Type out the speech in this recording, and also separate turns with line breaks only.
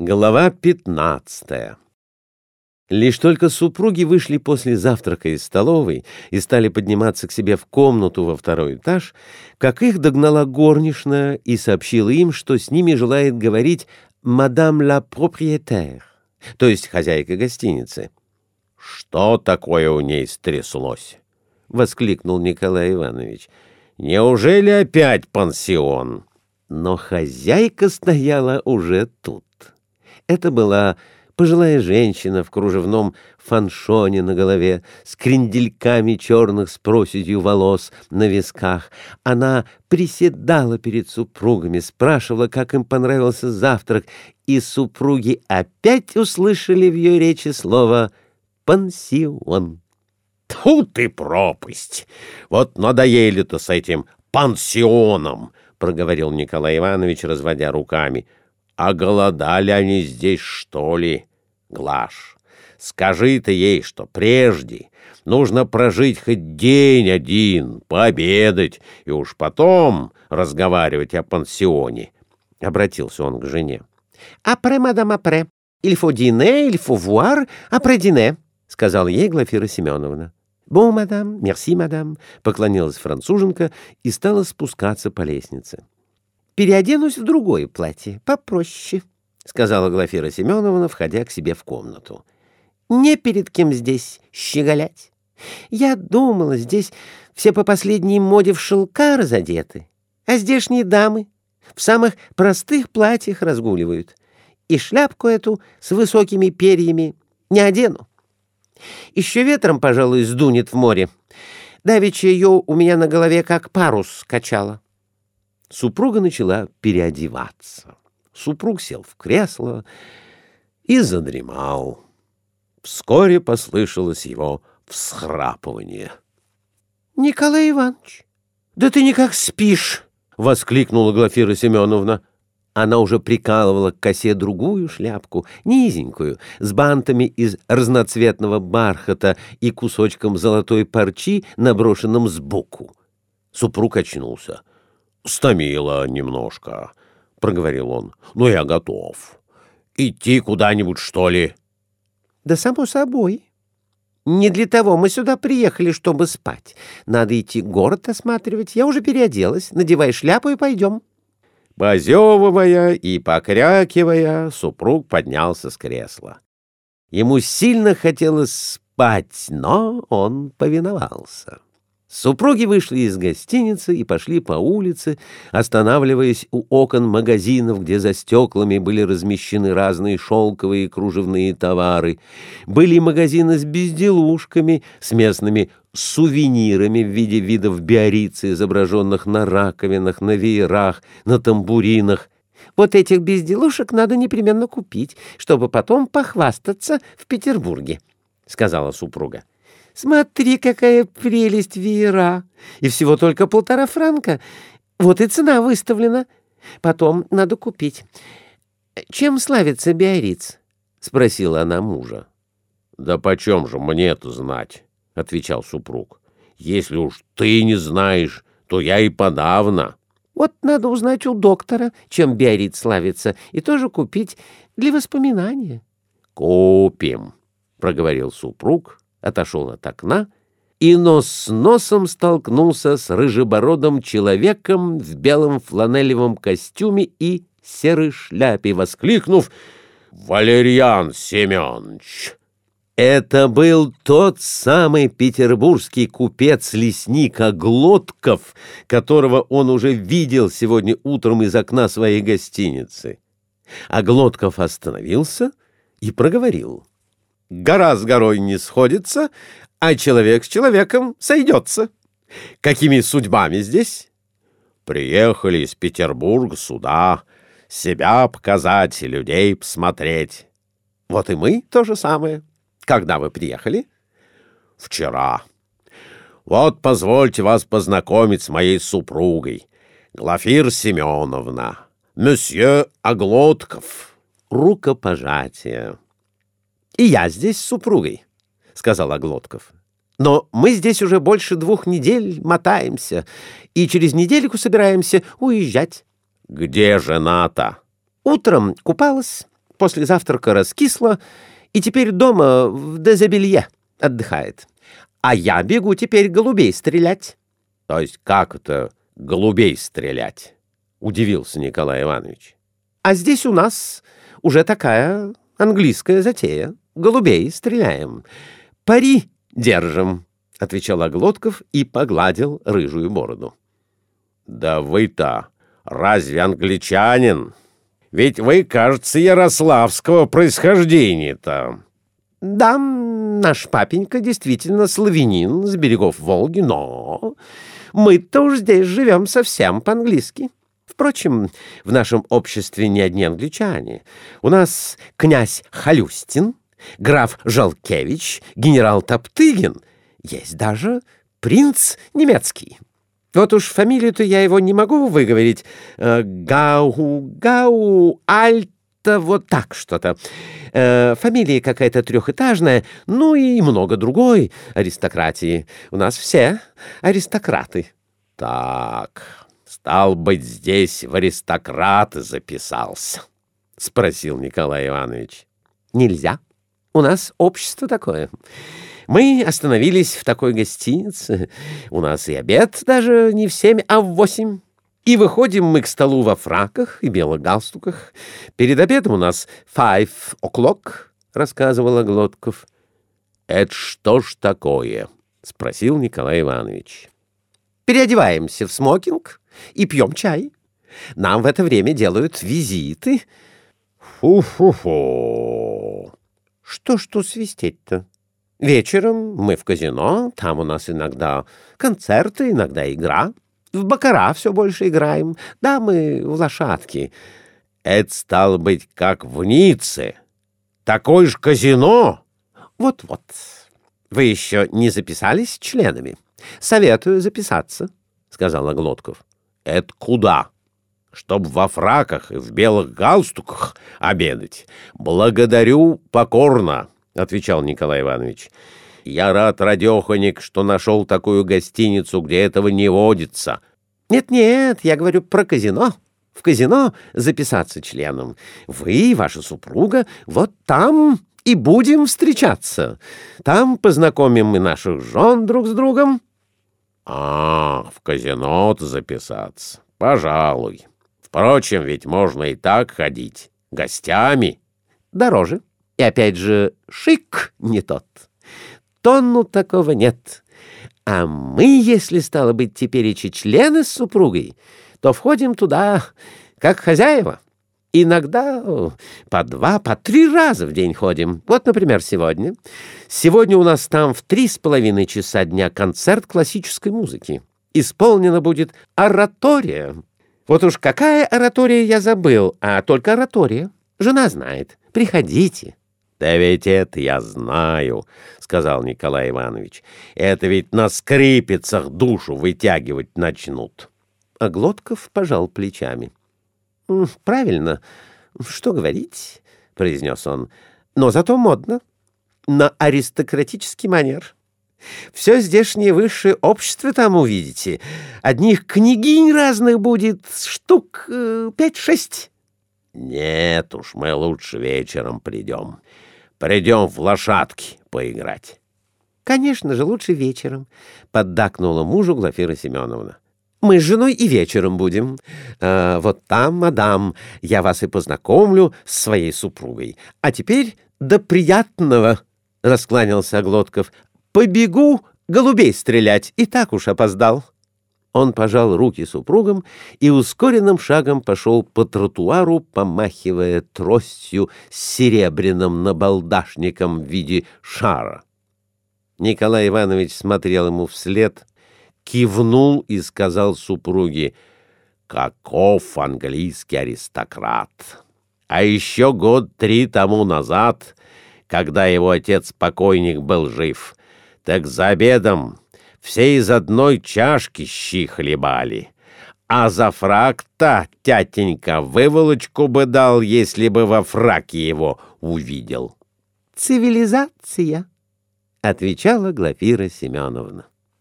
Глава 15 Лишь только супруги вышли после завтрака из столовой и стали подниматься к себе в комнату во второй этаж, как их догнала горничная и сообщила им, что с ними желает говорить «мадам ла проприетер», то есть хозяйка гостиницы.
«Что такое у ней стряслось?» — воскликнул Николай Иванович. «Неужели опять пансион?»
Но хозяйка стояла уже тут. Это была пожилая женщина в кружевном фаншоне на голове, с крендельками черных с проседью волос на висках. Она приседала перед супругами, спрашивала, как им понравился завтрак, и супруги опять услышали в ее речи слово «пансион».
Тьфу ты пропасть! Вот надоели-то с этим пансионом, — проговорил Николай Иванович, разводя руками. А голодали они здесь, что ли? Глаш, скажи ты ей, что прежде нужно прожить хоть день один, пообедать, и уж потом разговаривать о пансионе. Обратился он к жене.
«Апре, мадам, апре. Иль фо дине, иль фо вуар, апре дине», — сказала ей Глафира Семеновна. «Бон, мадам, мерси, мадам», — поклонилась француженка и стала спускаться по лестнице переоденусь в другое платье, попроще, — сказала Глафира Семеновна, входя к себе в комнату. — Не перед кем здесь щеголять. Я думала, здесь все по последней моде в шелка разодеты, а здешние дамы в самых простых платьях разгуливают. И шляпку эту с высокими перьями не одену. Еще ветром, пожалуй, сдунет в море. Давеча ее у меня на голове как парус качала. Супруга начала переодеваться. Супруг сел в кресло и задремал. Вскоре послышалось его всхрапывание. — Николай Иванович, да ты никак спишь! — воскликнула Глафира Семеновна. Она уже прикалывала к косе другую шляпку, низенькую, с бантами из разноцветного бархата и кусочком золотой парчи, наброшенным сбоку. Супруг очнулся —
стомило немножко, — проговорил он. — Но я готов. Идти куда-нибудь, что ли?
— Да само собой. Не для того мы сюда приехали, чтобы спать. Надо идти город осматривать. Я уже переоделась. Надевай шляпу и пойдем.
Позевывая и покрякивая, супруг поднялся с кресла.
Ему сильно хотелось спать, но он повиновался. Супруги вышли из гостиницы и пошли по улице, останавливаясь у окон магазинов, где за стеклами были размещены разные шелковые и кружевные товары. Были магазины с безделушками, с местными сувенирами в виде видов биорицы, изображенных на раковинах, на веерах, на тамбуринах. Вот этих безделушек надо непременно купить, чтобы потом похвастаться в Петербурге, — сказала супруга. Смотри, какая прелесть веера! И всего только полтора франка. Вот и цена выставлена. Потом надо купить. Чем славится Биориц? — спросила она мужа.
— Да почем же мне-то знать? — отвечал супруг. — Если уж ты не знаешь, то я и подавно.
— Вот надо узнать у доктора, чем Биориц славится, и тоже купить для воспоминания.
— Купим, — проговорил супруг, отошел от окна и нос с носом столкнулся с рыжебородым человеком в белом фланелевом костюме и серой шляпе, воскликнув «Валерьян Семенович!»
Это был тот самый петербургский купец-лесник Оглотков, которого он уже видел сегодня утром из окна своей гостиницы. Оглотков остановился и проговорил гора с горой не сходится, а человек с человеком сойдется. Какими судьбами здесь?
Приехали из Петербурга сюда, себя показать людей посмотреть.
Вот и мы то же самое. Когда вы приехали?
Вчера. Вот позвольте вас познакомить с моей супругой, Глафир Семеновна, месье Оглотков.
Рукопожатие. «И я здесь с супругой», — сказал Оглотков. «Но мы здесь уже больше двух недель мотаемся, и через недельку собираемся уезжать».
«Где жена-то?»
«Утром купалась, после завтрака раскисла и теперь дома в Дезабелье отдыхает. А я бегу теперь голубей стрелять.
— То есть как это голубей стрелять? — удивился Николай Иванович.
— А здесь у нас уже такая английская затея. Голубей стреляем. Пари держим, — отвечал Оглотков и погладил рыжую бороду.
— Да вы-то разве англичанин? Ведь вы, кажется, ярославского происхождения-то.
— Да, наш папенька действительно славянин с берегов Волги, но мы-то уж здесь живем совсем по-английски. Впрочем, в нашем обществе не одни англичане. У нас князь Халюстин, граф Жалкевич, генерал Топтыгин, есть даже принц немецкий. Вот уж фамилию-то я его не могу выговорить. Э, Гау, Гау, Альта, вот так что-то. Э, фамилия какая-то трехэтажная, ну и много другой аристократии. У нас все аристократы.
Так, стал быть, здесь в аристократы записался, — спросил Николай Иванович.
Нельзя. У нас общество такое. Мы остановились в такой гостинице. У нас и обед даже не в семь, а в восемь. И выходим мы к столу во фраках и белых галстуках. Перед обедом у нас five o'clock, — рассказывал Глотков.
— Это что ж такое? — спросил Николай Иванович.
— Переодеваемся в смокинг и пьем чай. Нам в это время делают визиты.
Фу-фу-фу.
Что ж тут свистеть-то? Вечером мы в казино, там у нас иногда концерты, иногда игра. В бакара все больше играем, да мы в лошадки.
Это стало быть как в Ницце. Такое же казино?
Вот-вот. Вы еще не записались членами? Советую записаться, — сказал Оглотков.
Это куда? Чтоб во фраках и в белых галстуках обедать. Благодарю покорно. — отвечал Николай Иванович. «Я рад, радеханик, что нашел такую гостиницу, где этого не водится».
«Нет-нет, я говорю про казино. В казино записаться членом. Вы и ваша супруга вот там и будем встречаться. Там познакомим мы наших жен друг с другом».
«А, в казино-то записаться. Пожалуй. Впрочем, ведь можно и так ходить. Гостями».
«Дороже». И опять же, шик не тот. Тонну такого нет. А мы, если стало быть теперь и члены с супругой, то входим туда как хозяева. Иногда по два, по три раза в день ходим. Вот, например, сегодня. Сегодня у нас там в три с половиной часа дня концерт классической музыки. Исполнена будет оратория. Вот уж какая оратория я забыл, а только оратория. Жена знает. Приходите.
«Да ведь это я знаю», — сказал Николай Иванович. «Это ведь на скрипицах душу вытягивать начнут».
А Глотков пожал плечами. «Правильно. Что говорить?» — произнес он. «Но зато модно. На аристократический манер. Все здешнее высшее общество там увидите. Одних княгинь разных будет штук э, пять-шесть».
«Нет уж, мы лучше вечером придем». Придем в лошадки поиграть.
— Конечно же, лучше вечером, — поддакнула мужу Глафира Семеновна. — Мы с женой и вечером будем. А, вот там, мадам, я вас и познакомлю с своей супругой. А теперь до приятного, — раскланялся Глотков. — Побегу голубей стрелять, и так уж опоздал. Он пожал руки супругам и ускоренным шагом пошел по тротуару, помахивая тростью с серебряным набалдашником в виде шара. Николай Иванович смотрел ему вслед, кивнул и сказал супруге, «Каков английский аристократ! А еще год три тому назад, когда его отец-покойник был жив, так за обедом все из одной чашки щи хлебали. А за фрак-то тятенька выволочку бы дал, если бы во фраке его увидел. — Цивилизация, — отвечала Глафира Семеновна.